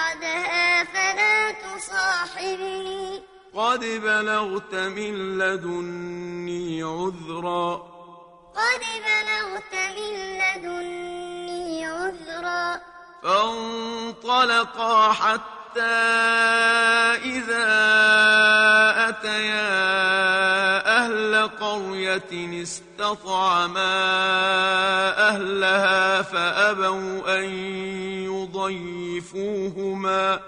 بعدها فلا تصاحبني. قد بلغت من لدني عذرا. قد بلغت من لدني عذرا. فانطلقا حتى إذا أتيا قرية استطعما أهلها فأبوا أن يضيفوهما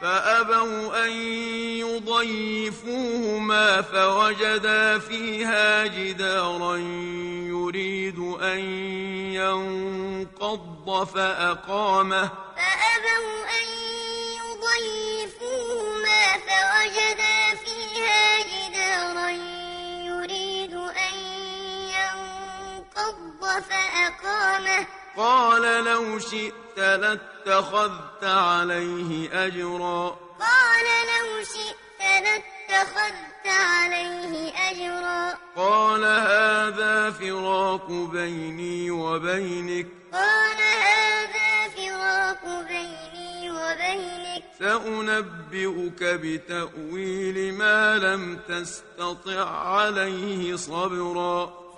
فأبوا أن يضيفوهما فوجدا فيها جدارا يريد أن ينقض فأقامه. فأبوا أن يضيفوهما فوجدا فيها جدارا يريد أن ينقض فأقامه. قال لو شئت لاتخذت عليه أجرا. قال لو شئت لاتخذت عليه أجرا. قال هذا فراق بيني وبينك. قال هذا فراق بيني وبينك. سأنبئك بتأويل ما لم تستطع عليه صبرا.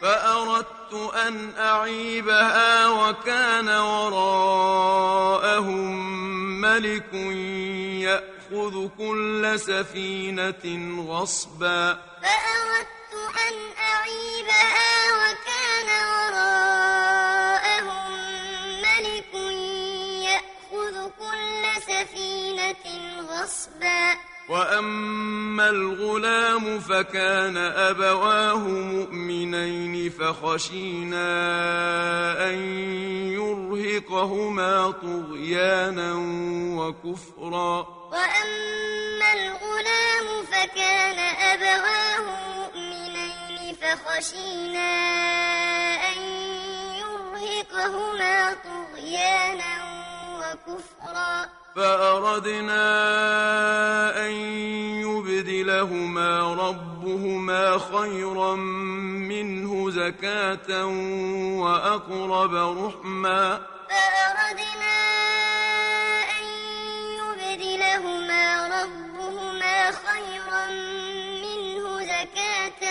فأردت أن أعيبها وكان وراءهم ملك يأخذ كل سفينة غصبا. فأردت أن أعيبها وكان وراءهم ملك يأخذ كل سفينة غصبا. وأما الغلام فكان أبواه مؤمنين فخشينا أن يرهقهما طغيانا وكفرا وأما الغلام فكان أبواه مؤمنين فخشينا أن يرهقهما طغيانا وكفرا فأردنا أن يبدلهما ربهما خيرا منه زكاة وأقرب رحما. فأردنا أن يبدلهما ربهما خيرا منه زكاة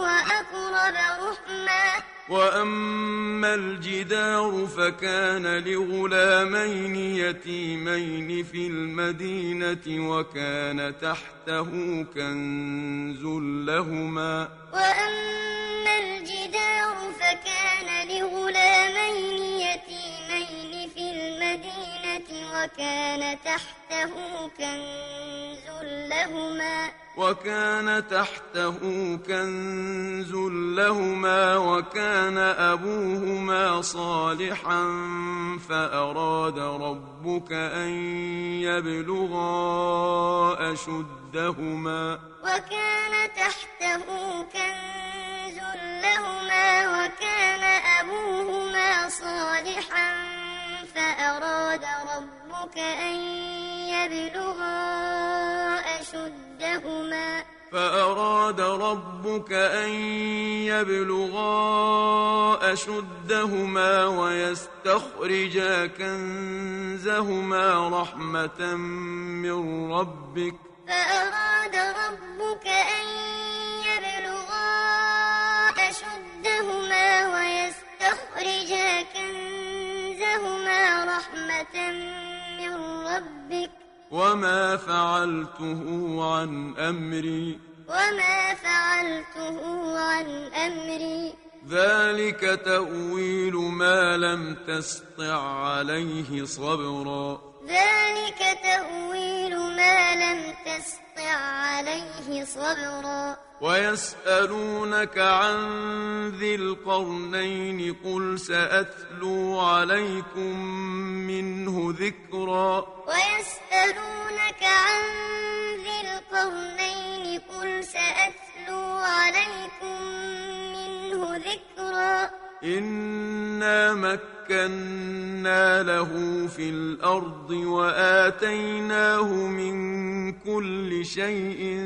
وأقرب رحما. وأما الجدار فكان لغلامين يتيمين في المدينة وكان تحته كنز لهما وأما الجدار فكان لغلامين يتيمين وكان تحته كنز لهما. وكان تحته كنز لهما وكان أبوهما صالحا فأراد ربك أن يبلغا أشدهما. وكان تحته كنز لهما وكان أبوهما صالحا فأراد ربك أن يبلغا أشدهما. فأراد ربك أن يبلغا أشدهما ويستخرجا كنزهما رحمة من ربك. فأراد ربك أن وما فعلته عن أمري. وما فعلته عن أمري. ذلك تأويل ما لم تسطع عليه صبرا. ذلك تأويل ما لم تسطع عليه صبرا. ويسألونك عن ذي القرنين قل سأتلو عليكم منه ذكرا. ويسألونك عن ذي القرنين قل سأتلو عليكم منه ذكرا. إنا مكنا له في الأرض وآتيناه من كل شيء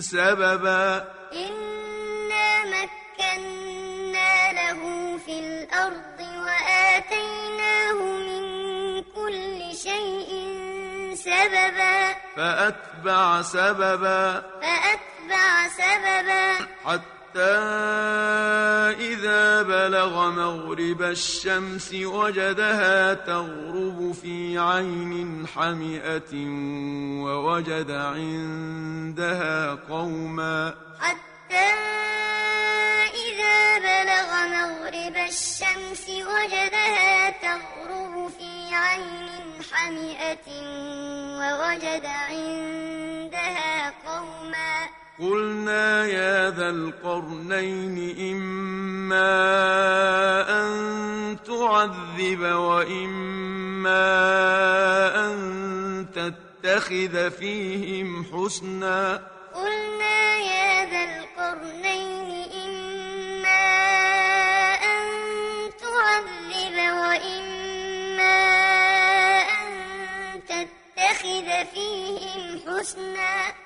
سببا إنا مكنا له في الأرض وآتيناه من كل شيء سببا فأتبع سببا فأتبع سببا حتى إذا بلغ مغرب الشمس وجدها تغرب في عين حمئة ووجد عندها قوما. حتى إذا بلغ مغرب الشمس وجدها تغرب في عين حمئة ووجد عندها قوما. قلنا يا ذا القرنين إما أن تعذب وإما أن تتخذ فيهم حسنا. قلنا يا ذا القرنين إما أن تعذب وإما أن تتخذ فيهم حسنا.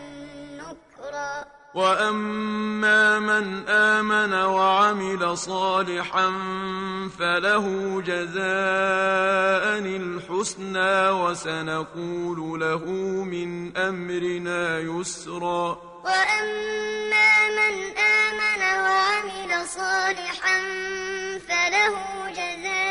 وأما من آمن وعمل صالحا فله جزاء الحسنى وسنقول له من أمرنا يسرا وأما من آمن وعمل صالحا فله جزاء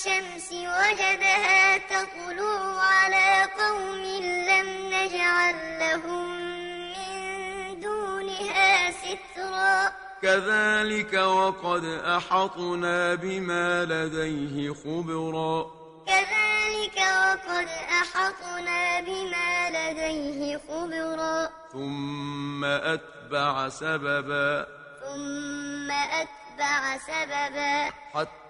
الشمس وجدها تطلع على قوم لم نجعل لهم من دونها سترا. كذلك وقد أحطنا بما لديه خبرا. كذلك وقد أحطنا بما لديه خبرا. ثم أتبع سببا. ثم أتبع سببا. حتى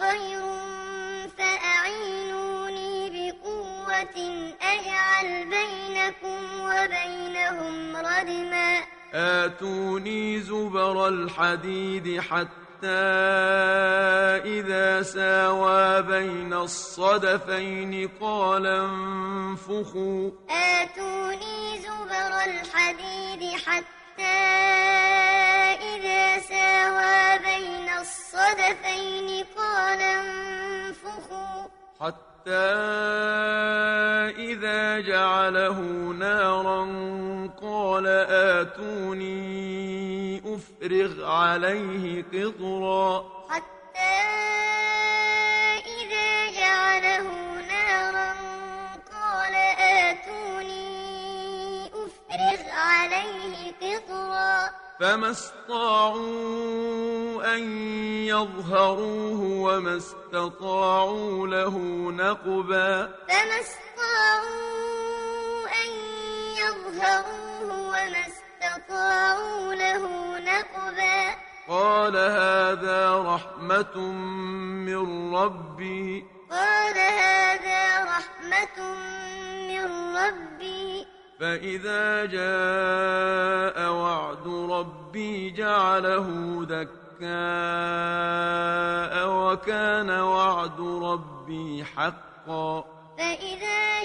خير فأعينوني بقوة أجعل بينكم وبينهم ردما. آتوني زبر الحديد حتى إذا ساوى بين الصدفين قال انفخوا. آتوني زبر الحديد حتى إذا ساوى بين الصدفين قال انفخوا. حتى إذا جعله نارا قال آتوني أفرغ عليه قطرا. فما استطاعوا أن يظهروه وما استطاعوا له نقبا فما استطاعوا أن يظهروه وما استطاعوا له نقبا قال هذا رحمة من ربي قال هذا رحمة من ربي فإذا جاء وعد ربي جعله دكاء وكان وعد ربي حقا فإذا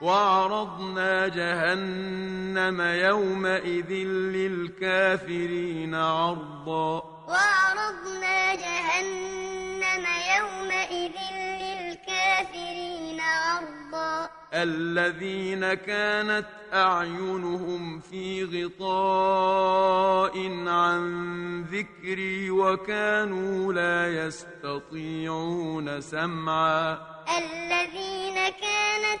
وعرضنا جهنم يومئذ للكافرين عرضا. وعرضنا جهنم يومئذ للكافرين عرضا. الذين كانت أعينهم في غطاء عن ذكري وكانوا لا يستطيعون سمعا. الذين كانت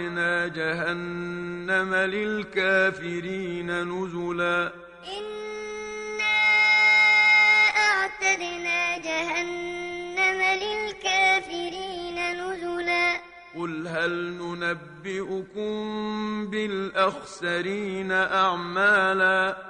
أعتدنا جهنم للكافرين نزلا. إنا أعتدنا جهنم للكافرين نزلا. قل هل ننبئكم بالأخسرين أعمالا؟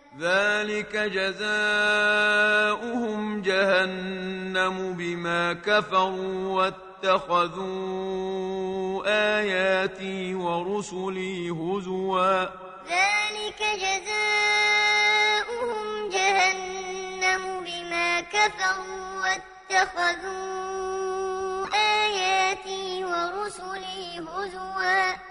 ذلك جزاؤهم جهنم بما كفروا واتخذوا آياتي ورسلي هزوا. ذلك جزاؤهم جهنم بما كفروا واتخذوا آياتي ورسلي هزوا.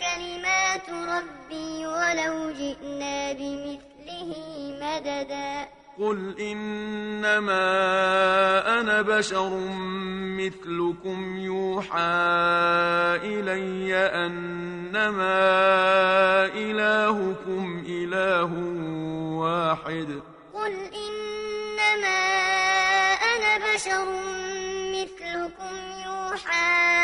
كلمات ربي ولو جئنا بمثله مددا. قل إنما أنا بشر مثلكم يوحى إلي أنما إلهكم إله واحد. قل إنما أنا بشر مثلكم يوحى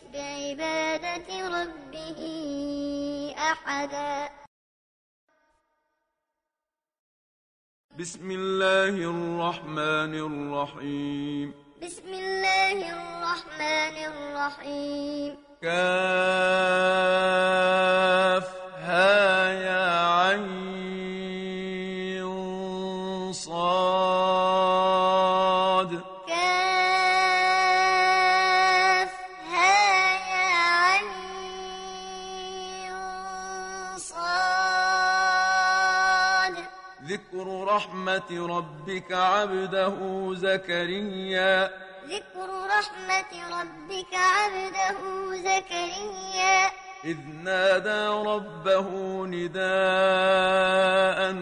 بعبادة ربه أحدا. بسم الله الرحمن الرحيم. بسم الله الرحمن الرحيم. كاف رحمة ربك عبده زكريا. ذكر رحمة ربك عبده زكريا. إذ نادى ربه نداء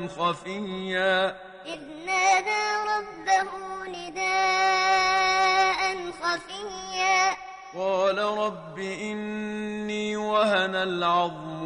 خفيا. إذ نادى ربه نداء خفيا. قال رب العظم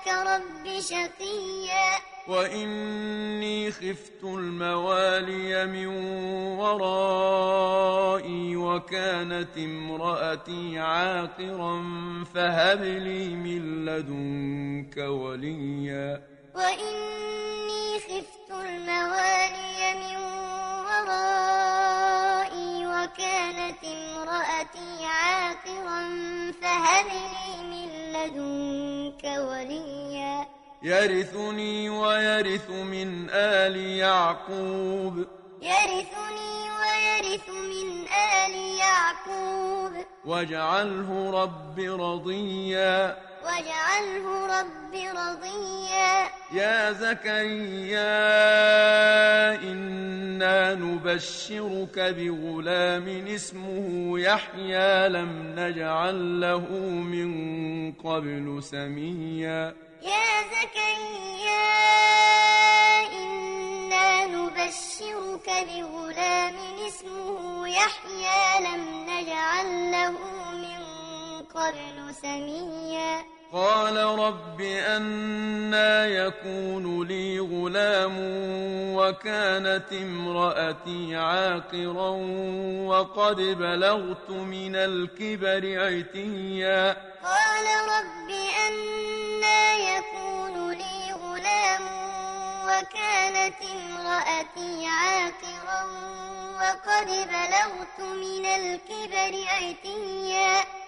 ذلك رب شقيا. وإني خفت الموالي من ورائي وكانت امرأتي عاقرا فهب لي من لدنك وليا. وإني خفت الموالي من ورائي وكانت امرأتي عاقرا فهب لي من لدنك لك وليا. يرثني ويرث من آل يعقوب. يرثني ويرث من آل يعقوب. واجعله رب رضيا. واجعله رب رضيا. يا زكريا إنا نبشرك بغلام اسمه يحيى لم نجعل له من قبل سميا. يا زكريا إنا نبشرك بغلام اسمه يحيى لم نجعل له من قبل سميا. قال رب أنا يكون لي غلام وكانت امرأتي عاقرا وقد بلغت من الكبر عتيا. قال رب أنا يكون لي غلام وكانت امرأتي عاقرا وقد بلغت من الكبر عتيا.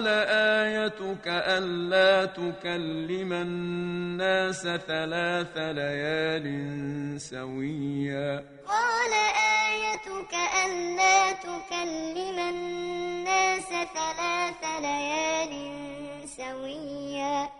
قال آيتك ألا تكلم الناس ثلاث ليال سويا. قال آيتك ألا تكلم الناس ثلاث ليال سويا.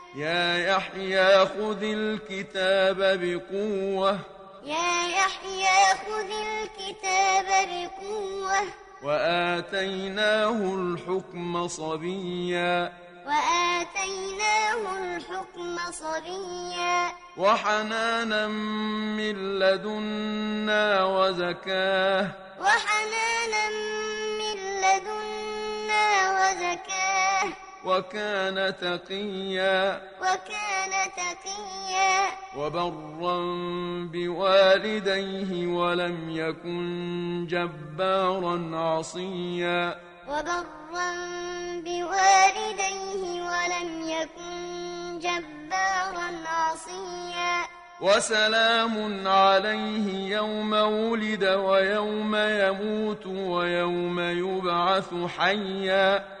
يا يحيى خذ الكتاب بقوة. يا يحيى خذ الكتاب بقوة. وآتيناه الحكم صبيا. وآتيناه الحكم صبيا. وحنانا من لدنا وزكاة. وحنانا من لدنا وزكاة. وكان تقيا وكان تقيا وبرا بوالديه ولم يكن جبارا عصيا وبرا بوالديه ولم يكن جبارا عصيا وسلام عليه يوم ولد ويوم يموت ويوم يبعث حيا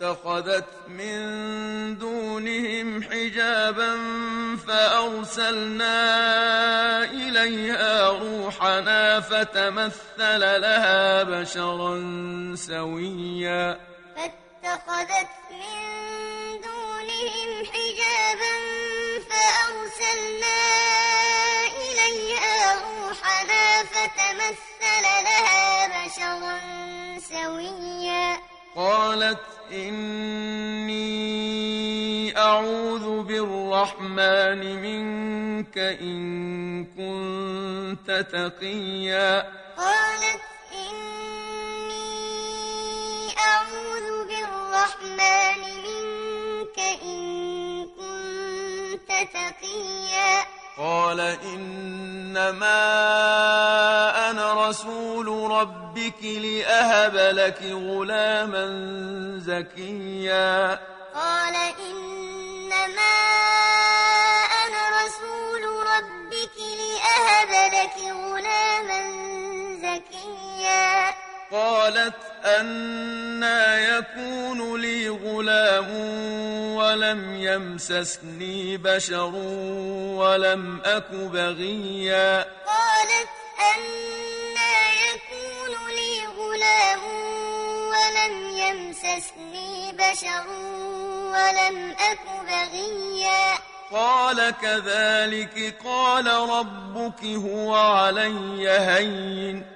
فاتخذت من دونهم حجابا فأرسلنا إليها روحنا فتمثل لها بشرا سويا. فاتخذت تقيا. قالت إني أعوذ بالرحمن منك إن كنت تقيا. قال إنما أنا رسول ربك لأهب لك غلاما زكيا. قالت أنا يكون لي غلام ولم يمسسني بشر ولم أك بغيا. قالت أنا يكون لي غلام ولم يمسسني بشر ولم أك بغيا. قال كذلك قال ربك هو علي هين.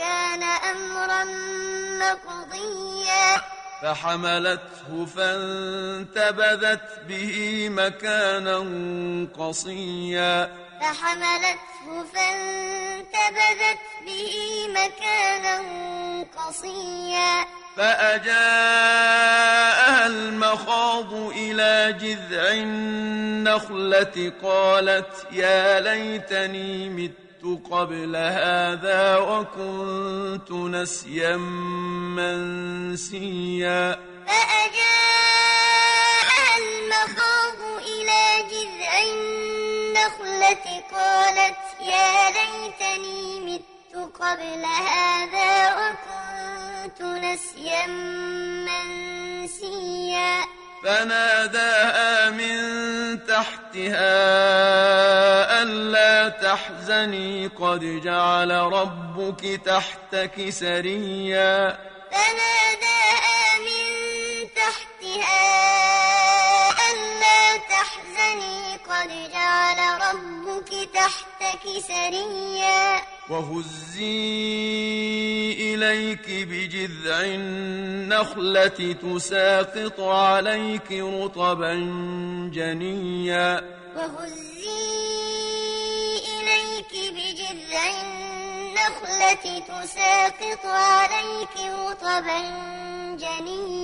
وكان أمرا مقضيا. فحملته فانتبذت به مكانا قصيا. فحملته فانتبذت به مكانا قصيا. فأجاءها المخاض إلى جذع النخلة قالت يا ليتني مت قبل هذا وكنت نسيا منسيا. فأجاءها المخاض إلى جذع النخلة قالت يا ليتني مت قبل هذا وكنت نسيا منسيا. فناداها من تحتها ألا تحزني قد جعل ربك تحتك سريا. فناداها من تحتها ألا تحزني قد جعل ربك تحتك سريا. وهزي إليك بجذع النخلة تساقط عليك رطبا جنيا. وهزي إليك بجذع النخلة تساقط عليك رطبا جنيا.